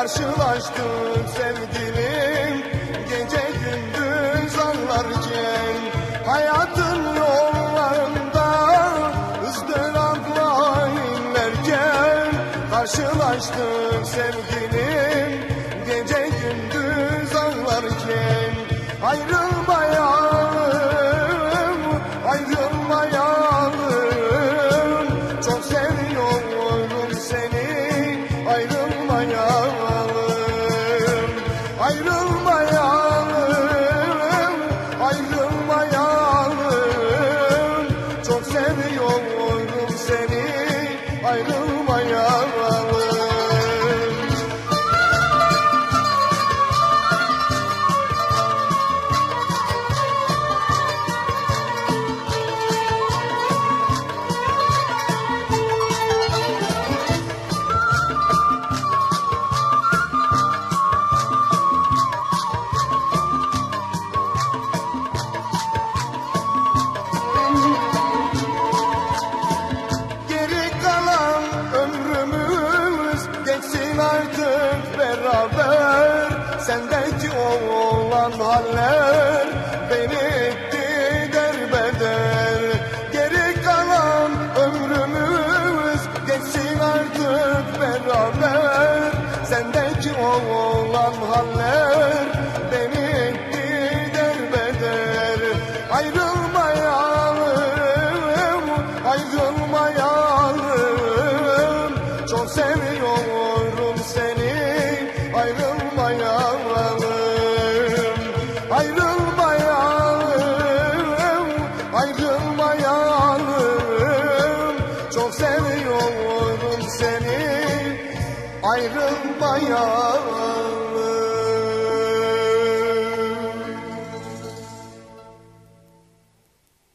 Karşılaştık sevgilim Gece gündüz ağlarken Hayatın yollarında ızdırapla inlerken. Karşılaştık sevgilim Gece gündüz ağlarken Ayrılmayalım, Ayrılmayalım, ayrılmayalım Ayrılmayalım. Çok seviyorum seni Ayrılmayalım Sendeki olan haller beni etti derbeder. Geri kalan ömrümüz geçsin artık beraber. Sendeki olan haller beni etti derbeder. Ayrılmayalım, ayrılmayalım. Çok seviyorum Ayrılmayalım Çok seviyorum seni. Ayrılmayalım